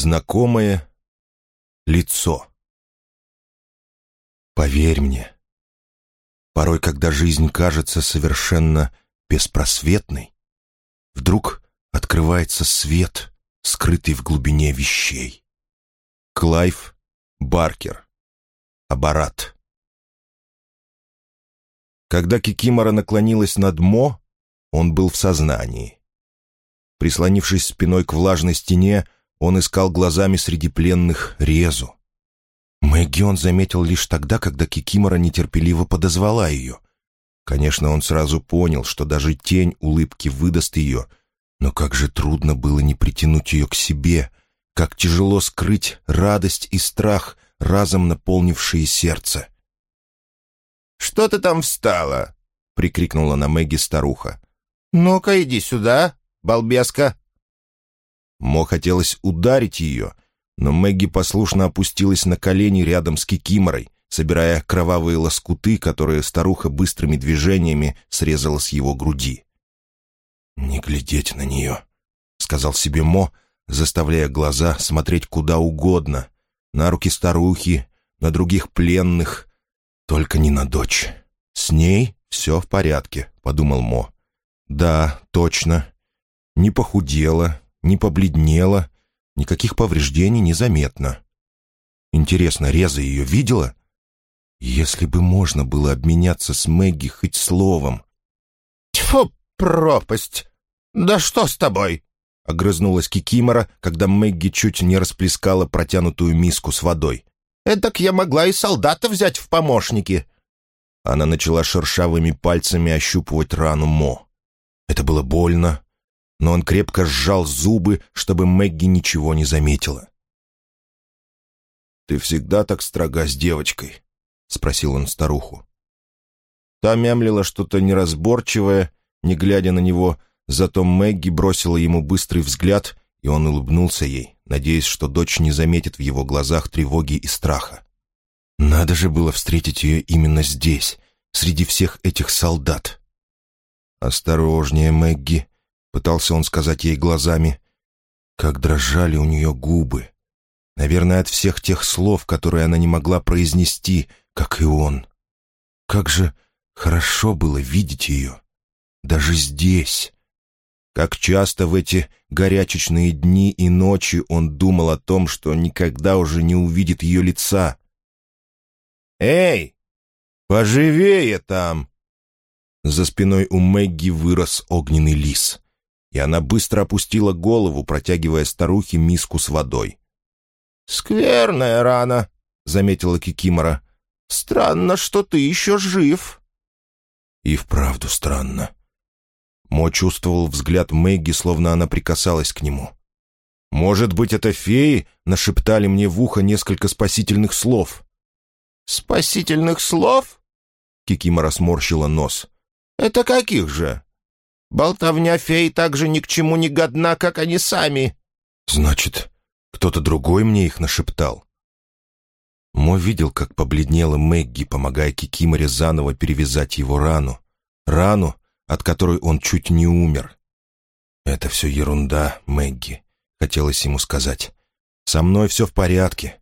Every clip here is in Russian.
Знакомое лицо. Поверь мне, порой, когда жизнь кажется совершенно беспросветной, вдруг открывается свет, скрытый в глубине вещей. Клайв Баркер. Абарат. Когда Кикимора наклонилась над Мо, он был в сознании. Прислонившись спиной к влажной стене, он искал глазами среди пленных Резу. Мэгги он заметил лишь тогда, когда Кикимора нетерпеливо подозвала ее. Конечно, он сразу понял, что даже тень улыбки выдаст ее, но как же трудно было не притянуть ее к себе, как тяжело скрыть радость и страх, разом наполнившие сердце. «Что ты там встала?» — прикрикнула на Мэгги старуха. «Ну-ка, иди сюда, балбеска!» Мо хотелось ударить ее, но Мэгги послушно опустилась на колени рядом с Кикиморой, собирая кровавые лоскуты, которые старуха быстрыми движениями срезала с его груди. «Не глядеть на нее», — сказал себе Мо, заставляя глаза смотреть куда угодно, на руки старухи, на других пленных, только не на дочь. С ней все в порядке, подумал Мо. Да, точно. Не похудела, не побледнела, никаких повреждений незаметно. Интересно, Реза ее видела? Если бы можно было обменяться с Мэгги хоть словом. «Тьфу, пропасть! Да что с тобой?» Огрызнулась Кикимора, когда Мэгги чуть не расплескала протянутую миску с водой. «Эдак я могла и солдата взять в помощники». Она начала шершавыми пальцами ощупывать рану Мо. Это было больно, но он крепко сжал зубы, чтобы Мэгги ничего не заметила. «Ты всегда так строга с девочкой?» — спросил он старуху. Та мямлила что-то неразборчивое, не глядя на него, Зато Мэгги бросила ему быстрый взгляд, и он улыбнулся ей, надеясь, что дочь не заметит в его глазах тревоги и страха. Надо же было встретить ее именно здесь, среди всех этих солдат. «Осторожнее, Мэгги», — пытался он сказать ей глазами. Как дрожали у нее губы. Наверное, от всех тех слов, которые она не могла произнести, как и он. Как же хорошо было видеть ее. Даже здесь, как часто в эти горячечные дни и ночи он думал о том, что никогда уже не увидит ее лица. «Эй, поживее там!» За спиной у Мэгги вырос огненный лис, и она быстро опустила голову, протягивая старухе миску с водой. «Скверная рана», — заметила Кикимора. «Странно, что ты еще жив». «И вправду странно», Мо чувствовал взгляд Мэгги, словно она прикасалась к нему. «Может быть, это феи нашептали мне в ухо несколько спасительных слов?» «Спасительных слов?» Кикимора сморщила нос. «Это каких же? Болтовня фей так ни к чему не годна, как они сами». «Значит, кто-то другой мне их нашептал?» Мо видел, как побледнела Мэгги, помогая Кикиморе заново перевязать его рану. Рану, от которой он чуть не умер. «Это все ерунда, Мэгги», — хотелось ему сказать. «Со мной все в порядке».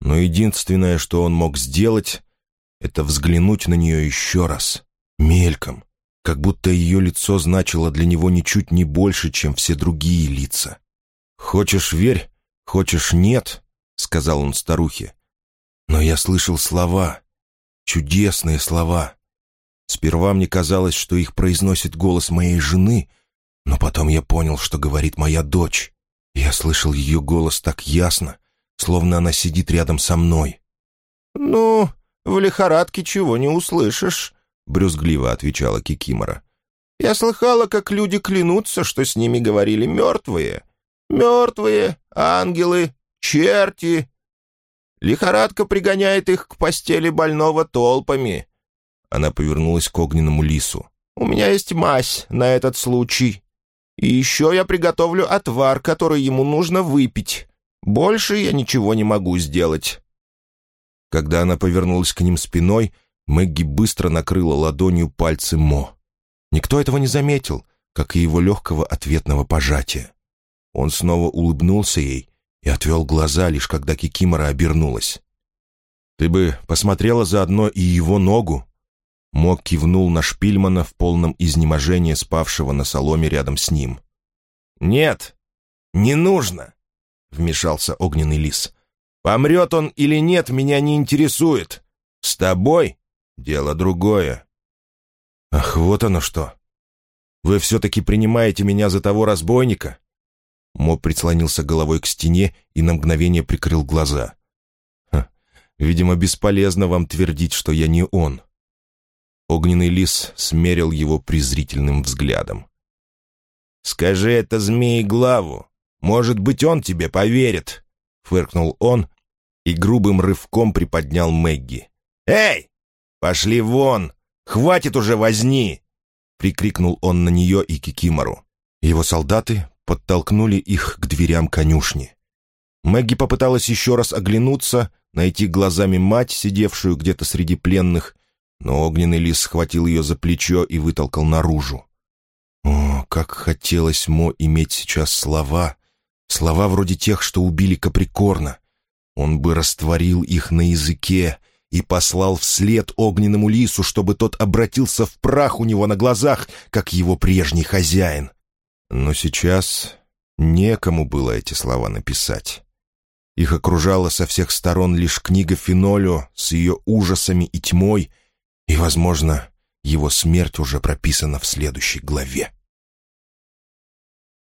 Но единственное, что он мог сделать, это взглянуть на нее еще раз, мельком, как будто ее лицо значило для него ничуть не больше, чем все другие лица. «Хочешь — верь, хочешь — нет», — сказал он старухе. «Но я слышал слова, чудесные слова. Сперва мне казалось, что их произносит голос моей жены, но потом я понял, что говорит моя дочь. Я слышал ее голос так ясно, словно она сидит рядом со мной. «Ну, в лихорадке чего не услышишь», — брюзгливо отвечала Кикимора. «Я слыхала, как люди клянутся, что с ними говорили мертвые. Мертвые, ангелы, черти. Лихорадка пригоняет их к постели больного толпами, она повернулась к огненному лису. «У меня есть мазь на этот случай. И еще я приготовлю отвар, который ему нужно выпить. Больше я ничего не могу сделать». Когда она повернулась к ним спиной, Мэгги быстро накрыла ладонью пальцы Мо. Никто этого не заметил, как и его легкого ответного пожатия. Он снова улыбнулся ей, и отвел глаза, лишь когда Кикимора обернулась. «Ты бы посмотрела заодно и его ногу?» Мок кивнул на Шпильмана в полном изнеможении спавшего на соломе рядом с ним. «Нет, не нужно», — вмешался огненный лис. «Помрет он или нет, меня не интересует. С тобой дело другое». «Ах, вот оно что! Вы все-таки принимаете меня за того разбойника?» Мо прислонился головой к стене и на мгновение прикрыл глаза. Ха, «Видимо, бесполезно вам твердить, что я не он». Огненный лис смерил его презрительным взглядом. «Скажи это змеи главу. Может быть, он тебе поверит», — фыркнул он и грубым рывком приподнял Мэгги. «Эй, пошли вон! Хватит уже возни!» — прикрикнул он на нее и Кикимору. Его солдаты подтолкнули их к дверям конюшни. Мэгги попыталась еще раз оглянуться, найти глазами мать, сидевшую где-то среди пленных, но огненный лис схватил ее за плечо и вытолкал наружу. О, как хотелось Мо иметь сейчас слова, слова вроде тех, что убили Каприкорна. Он бы растворил их на языке и послал вслед огненному лису, чтобы тот обратился в прах у него на глазах, как его прежний хозяин. Но сейчас некому было эти слова написать. Их окружала со всех сторон лишь книга Фенолио с ее ужасами и тьмой, и, возможно, его смерть уже прописана в следующей главе.